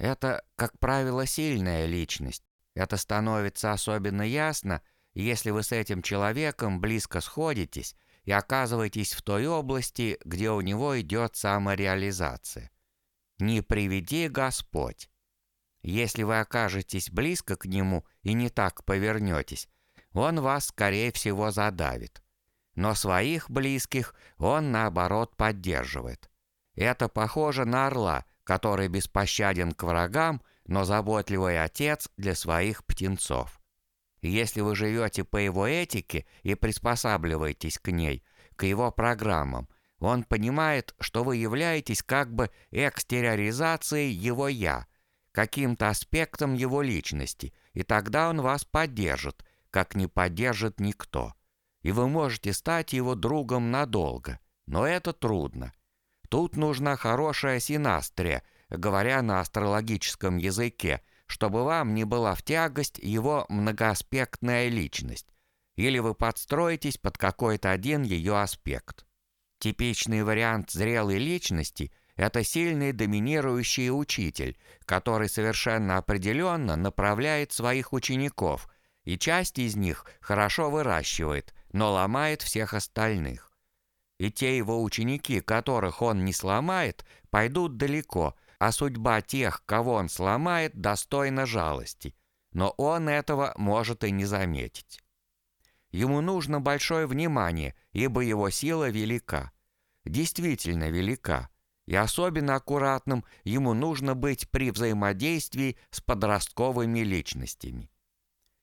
Это, как правило, сильная личность. Это становится особенно ясно, если вы с этим человеком близко сходитесь и оказываетесь в той области, где у него идет самореализация. Не приведи Господь. Если вы окажетесь близко к нему и не так повернетесь, он вас, скорее всего, задавит. Но своих близких он, наоборот, поддерживает. Это похоже на орла, который беспощаден к врагам, но заботливый отец для своих птенцов. Если вы живете по его этике и приспосабливаетесь к ней, к его программам, он понимает, что вы являетесь как бы экстериоризацией его «я», каким-то аспектом его личности, и тогда он вас поддержит, как не поддержит никто. И вы можете стать его другом надолго, но это трудно. Тут нужна хорошая синастрия, говоря на астрологическом языке, чтобы вам не была в тягость его многоаспектная личность, или вы подстроитесь под какой-то один ее аспект. Типичный вариант зрелой личности – это сильный доминирующий учитель, который совершенно определенно направляет своих учеников, и часть из них хорошо выращивает, но ломает всех остальных. И те его ученики, которых он не сломает, пойдут далеко, а судьба тех, кого он сломает, достойна жалости. Но он этого может и не заметить. Ему нужно большое внимание, ибо его сила велика. Действительно велика. И особенно аккуратным ему нужно быть при взаимодействии с подростковыми личностями.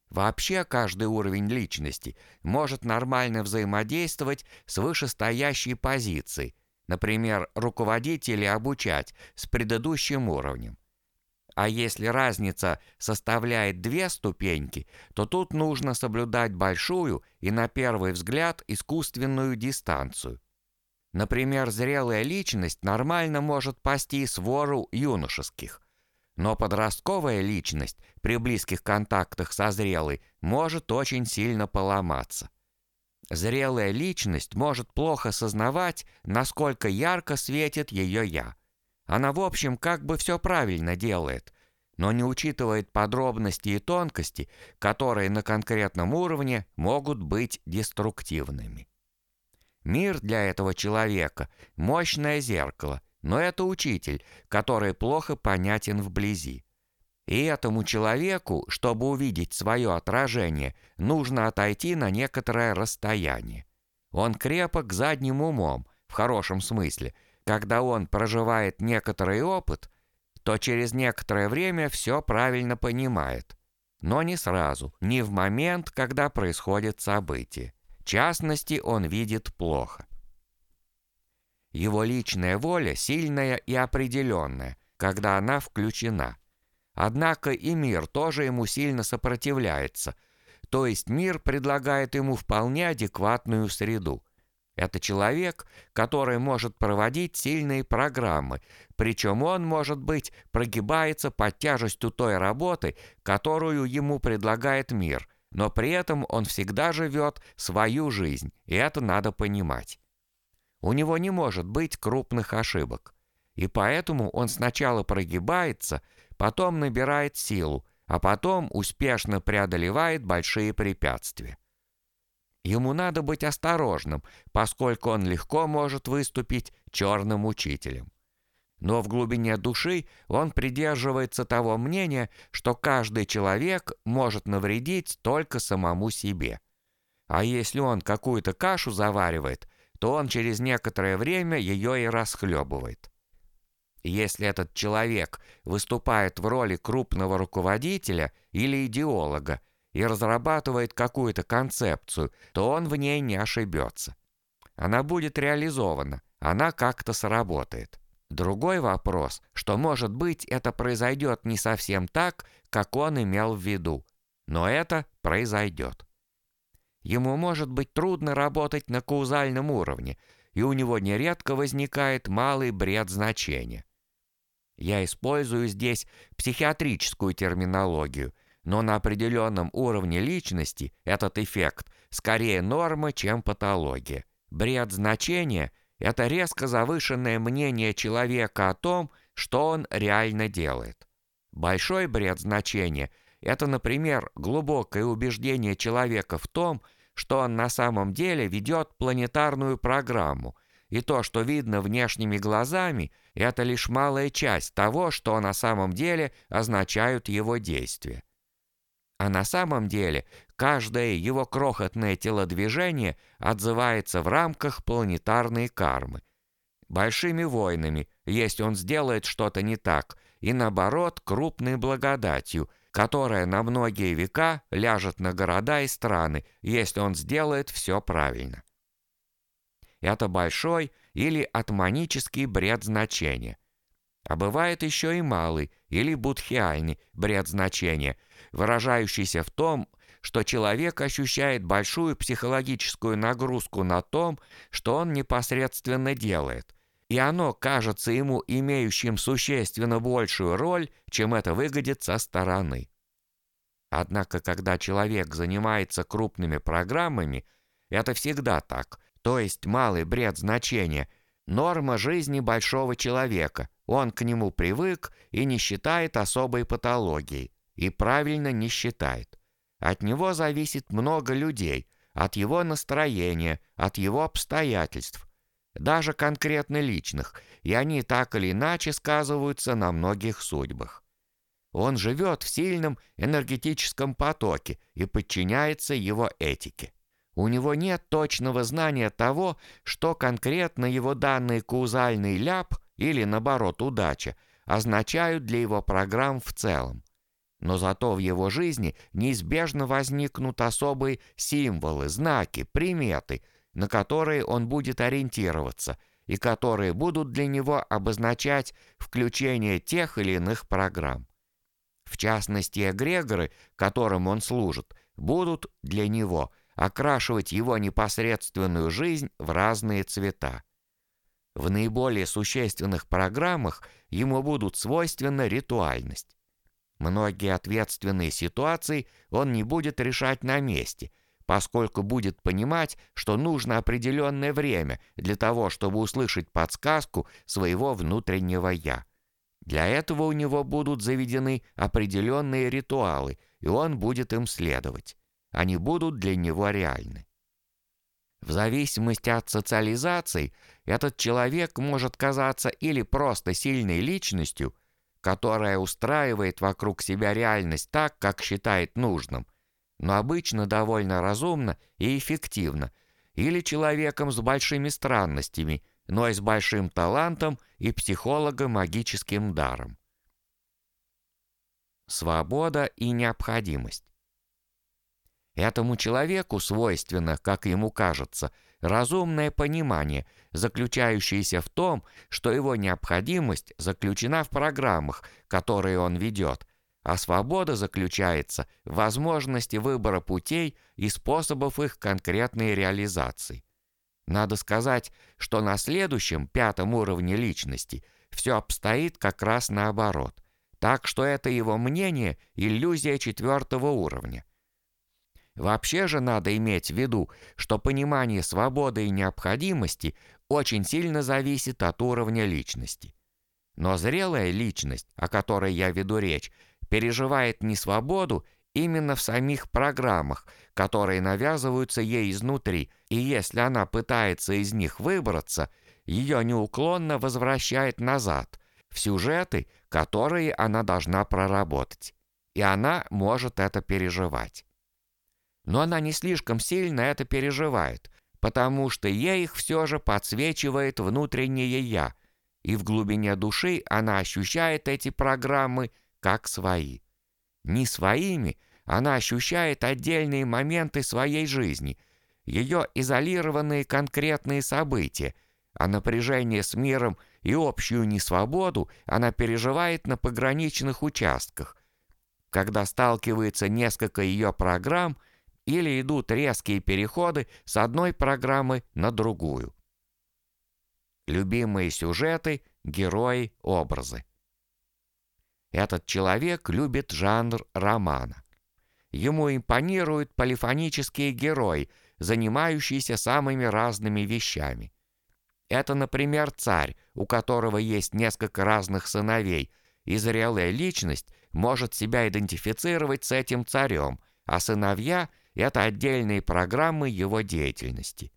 Вообще каждый уровень личности может нормально взаимодействовать с вышестоящей позицией, например, руководить или обучать с предыдущим уровнем. А если разница составляет две ступеньки, то тут нужно соблюдать большую и, на первый взгляд, искусственную дистанцию. Например, зрелая личность нормально может пасти свору юношеских, но подростковая личность при близких контактах со зрелой может очень сильно поломаться. Зрелая личность может плохо сознавать, насколько ярко светит ее «я». Она, в общем, как бы все правильно делает, но не учитывает подробности и тонкости, которые на конкретном уровне могут быть деструктивными. Мир для этого человека – мощное зеркало, но это учитель, который плохо понятен вблизи. И этому человеку, чтобы увидеть свое отражение, нужно отойти на некоторое расстояние. Он крепок задним умом, в хорошем смысле. Когда он проживает некоторый опыт, то через некоторое время все правильно понимает. Но не сразу, не в момент, когда происходит событие. В частности, он видит плохо. Его личная воля сильная и определенная, когда она включена – Однако и мир тоже ему сильно сопротивляется, то есть мир предлагает ему вполне адекватную среду. Это человек, который может проводить сильные программы, причем он, может быть, прогибается под тяжестью той работы, которую ему предлагает мир, но при этом он всегда живет свою жизнь, и это надо понимать. У него не может быть крупных ошибок, и поэтому он сначала прогибается – потом набирает силу, а потом успешно преодолевает большие препятствия. Ему надо быть осторожным, поскольку он легко может выступить черным учителем. Но в глубине души он придерживается того мнения, что каждый человек может навредить только самому себе. А если он какую-то кашу заваривает, то он через некоторое время ее и расхлебывает. Если этот человек выступает в роли крупного руководителя или идеолога и разрабатывает какую-то концепцию, то он в ней не ошибется. Она будет реализована, она как-то сработает. Другой вопрос, что может быть это произойдет не совсем так, как он имел в виду, но это произойдет. Ему может быть трудно работать на каузальном уровне, и у него нередко возникает малый бред значения. Я использую здесь психиатрическую терминологию, но на определенном уровне личности этот эффект скорее норма, чем патология. Бред значения – это резко завышенное мнение человека о том, что он реально делает. Большой бред значения – это, например, глубокое убеждение человека в том, что он на самом деле ведет планетарную программу, и то, что видно внешними глазами, это лишь малая часть того, что на самом деле означают его действия. А на самом деле каждое его крохотное телодвижение отзывается в рамках планетарной кармы. Большими войнами, если он сделает что-то не так, и наоборот крупной благодатью, которая на многие века ляжет на города и страны, если он сделает все правильно. Это большой или атманический бред значения. А бывает еще и малый или будхиальный бред значения – выражающийся в том, что человек ощущает большую психологическую нагрузку на том, что он непосредственно делает, и оно кажется ему имеющим существенно большую роль, чем это выглядит со стороны. Однако, когда человек занимается крупными программами, это всегда так, то есть малый бред значения, норма жизни большого человека, он к нему привык и не считает особой патологией и правильно не считает. От него зависит много людей, от его настроения, от его обстоятельств, даже конкретно личных, и они так или иначе сказываются на многих судьбах. Он живет в сильном энергетическом потоке и подчиняется его этике. У него нет точного знания того, что конкретно его данный каузальный ляп или, наоборот, удача означают для его программ в целом. Но зато в его жизни неизбежно возникнут особые символы, знаки, приметы, на которые он будет ориентироваться и которые будут для него обозначать включение тех или иных программ. В частности, эгрегоры, которым он служит, будут для него окрашивать его непосредственную жизнь в разные цвета. В наиболее существенных программах ему будут свойственна ритуальность. Многие ответственные ситуации он не будет решать на месте, поскольку будет понимать, что нужно определенное время для того, чтобы услышать подсказку своего внутреннего «я». Для этого у него будут заведены определенные ритуалы, и он будет им следовать. Они будут для него реальны. В зависимости от социализации, этот человек может казаться или просто сильной личностью – которая устраивает вокруг себя реальность так, как считает нужным, но обычно довольно разумно и эффективно, или человеком с большими странностями, но и с большим талантом и психолого-магическим даром. Свобода и необходимость. Этому человеку свойственно, как ему кажется, разумное понимание, заключающееся в том, что его необходимость заключена в программах, которые он ведет, а свобода заключается в возможности выбора путей и способов их конкретной реализации. Надо сказать, что на следующем, пятом уровне личности все обстоит как раз наоборот. Так что это его мнение – иллюзия четвертого уровня. Вообще же надо иметь в виду, что понимание свободы и необходимости очень сильно зависит от уровня личности. Но зрелая личность, о которой я веду речь, переживает не свободу именно в самих программах, которые навязываются ей изнутри, и если она пытается из них выбраться, ее неуклонно возвращает назад, в сюжеты, которые она должна проработать. И она может это переживать. Но она не слишком сильно это переживает, потому что ей их все же подсвечивает внутреннее «я», и в глубине души она ощущает эти программы как свои. Не своими, она ощущает отдельные моменты своей жизни, ее изолированные конкретные события, а напряжение с миром и общую несвободу она переживает на пограничных участках. Когда сталкивается несколько ее программ – или идут резкие переходы с одной программы на другую. Любимые сюжеты, герои, образы. Этот человек любит жанр романа. Ему импонируют полифонические герои, занимающиеся самыми разными вещами. Это, например, царь, у которого есть несколько разных сыновей, и зрелая личность может себя идентифицировать с этим царем, а сыновья – это отдельные программы его деятельности.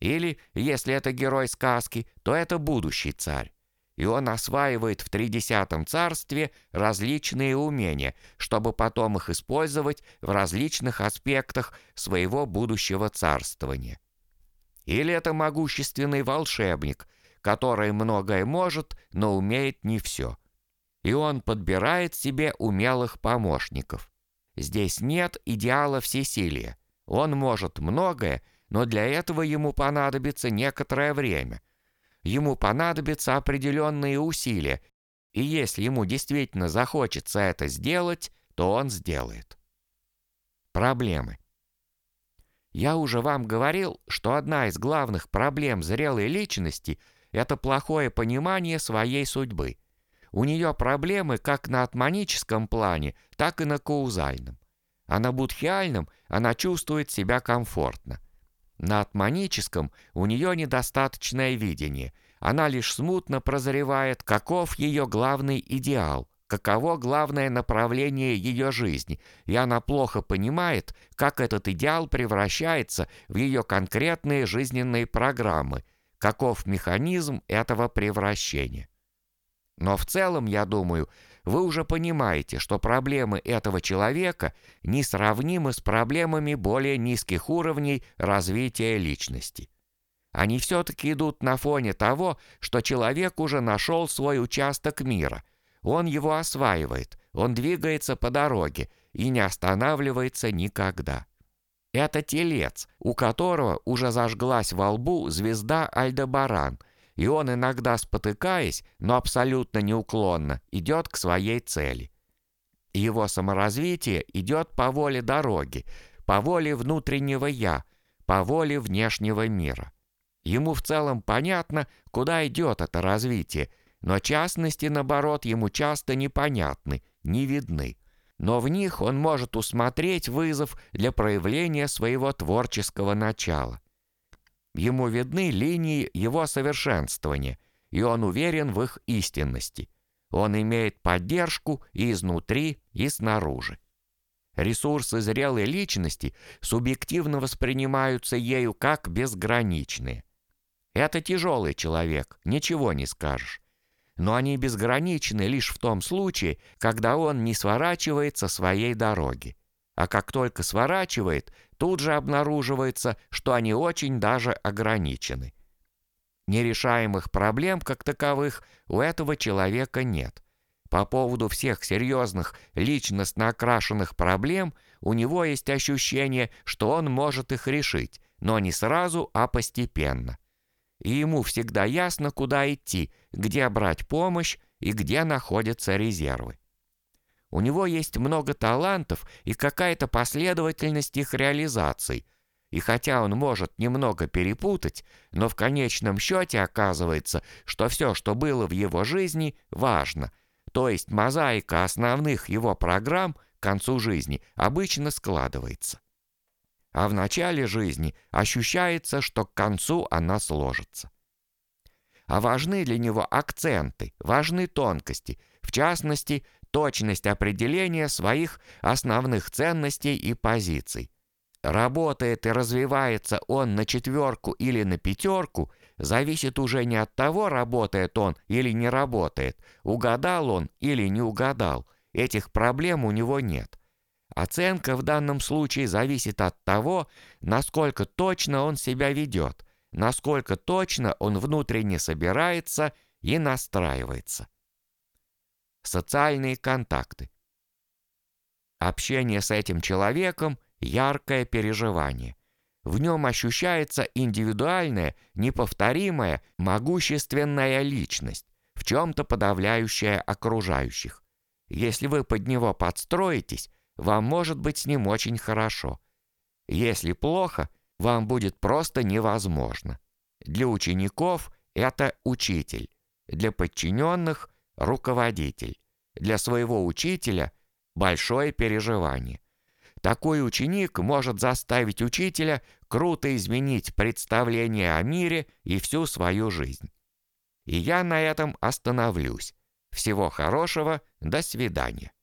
Или, если это герой сказки, то это будущий царь. И он осваивает в тридесятом царстве различные умения, чтобы потом их использовать в различных аспектах своего будущего царствования. Или это могущественный волшебник, который многое может, но умеет не все. И он подбирает себе умелых помощников. Здесь нет идеала всесилия. Он может многое, но для этого ему понадобится некоторое время. Ему понадобятся определенные усилия, и если ему действительно захочется это сделать, то он сделает. Проблемы. Я уже вам говорил, что одна из главных проблем зрелой личности – это плохое понимание своей судьбы. У нее проблемы как на атманическом плане, так и на каузальном. А на будхиальном она чувствует себя комфортно. На атманическом у нее недостаточное видение. Она лишь смутно прозревает, каков ее главный идеал, каково главное направление ее жизни, и она плохо понимает, как этот идеал превращается в ее конкретные жизненные программы, каков механизм этого превращения. Но в целом, я думаю, вы уже понимаете, что проблемы этого человека несравнимы с проблемами более низких уровней развития личности. Они все-таки идут на фоне того, что человек уже нашел свой участок мира. Он его осваивает, он двигается по дороге и не останавливается никогда. Это телец, у которого уже зажглась во лбу звезда Альдебаран – и он иногда спотыкаясь, но абсолютно неуклонно, идет к своей цели. Его саморазвитие идет по воле дороги, по воле внутреннего «я», по воле внешнего мира. Ему в целом понятно, куда идет это развитие, но частности, наоборот, ему часто непонятны, не видны. Но в них он может усмотреть вызов для проявления своего творческого начала. Ему видны линии его совершенствования, и он уверен в их истинности. Он имеет поддержку и изнутри, и снаружи. Ресурсы зрелой личности субъективно воспринимаются ею как безграничные. Это тяжелый человек, ничего не скажешь. Но они безграничны лишь в том случае, когда он не сворачивает со своей дороги. А как только сворачивает, тут же обнаруживается, что они очень даже ограничены. Нерешаемых проблем как таковых у этого человека нет. По поводу всех серьезных личностно окрашенных проблем у него есть ощущение, что он может их решить, но не сразу, а постепенно. И ему всегда ясно, куда идти, где брать помощь и где находятся резервы. У него есть много талантов и какая-то последовательность их реализаций. И хотя он может немного перепутать, но в конечном счете оказывается, что все, что было в его жизни, важно. То есть мозаика основных его программ к концу жизни обычно складывается. А в начале жизни ощущается, что к концу она сложится. А важны для него акценты, важны тонкости, в частности, точность определения своих основных ценностей и позиций. Работает и развивается он на четверку или на пятерку, зависит уже не от того, работает он или не работает, угадал он или не угадал. Этих проблем у него нет. Оценка в данном случае зависит от того, насколько точно он себя ведет, насколько точно он внутренне собирается и настраивается социальные контакты. Общение с этим человеком – яркое переживание. В нем ощущается индивидуальная, неповторимая, могущественная личность, в чем-то подавляющая окружающих. Если вы под него подстроитесь, вам может быть с ним очень хорошо. Если плохо, вам будет просто невозможно. Для учеников это учитель, для подчиненных руководитель. Для своего учителя большое переживание. Такой ученик может заставить учителя круто изменить представление о мире и всю свою жизнь. И я на этом остановлюсь. Всего хорошего, до свидания.